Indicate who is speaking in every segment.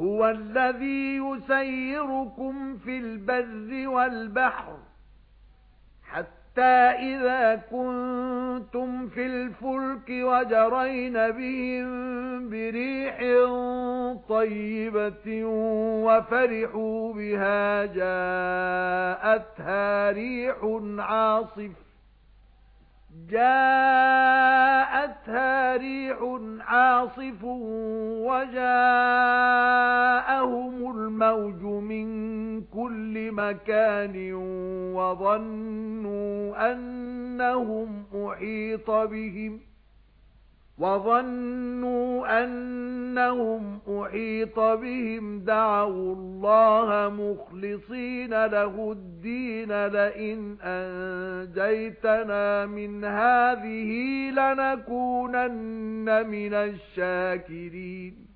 Speaker 1: هُوَ الَّذِي يُسَيِّرُكُمْ فِي الْبَرِّ وَالْبَحْرِ حَتَّى إِذَا كُنتُمْ فِي الْفُلْكِ وَجَرَيْنَ بِهِم بِرِيحٍ طَيِّبَةٍ وَفَرِحُوا بِهَا جَاءَتْهَا رِيحٌ عَاصِفٌ جَاءَتْهَا رِيحٌ عَاصِفٌ وَجَاءَهُمُ الْمَوْجُ مِنْ كُلِّ مَكَانٍ وَظَنُّوا أَنَّهُمْ أُحِيطَ بِهِمْ وَظَنُّوا أَنَّهُمْ أُحِيطَ بِهِمْ دَعَوُا اللَّهَ مُخْلِصِينَ لَهُ الدِّينَ لَئِنْ أَنجَيْتَنَا مِنْ هَذِهِ لَنَكُونَنَّ مِنَ الشَّاكِرِينَ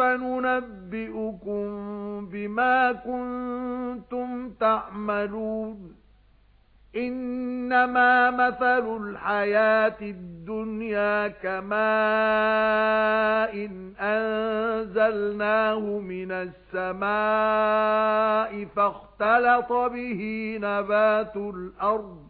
Speaker 1: فَنُنَبِّئُكُم بِمَا كُنتُمْ تَعْمَلُونَ. إِنَّمَا مَثَلُ الْحَيَاةِ الدُّنْيَا كَمَاءٍ أَنزَلْنَاهُ مِنَ السَّمَاءِ فَاخْتَلَطَ بِهِ نَبَاتُ الْأَرْضِ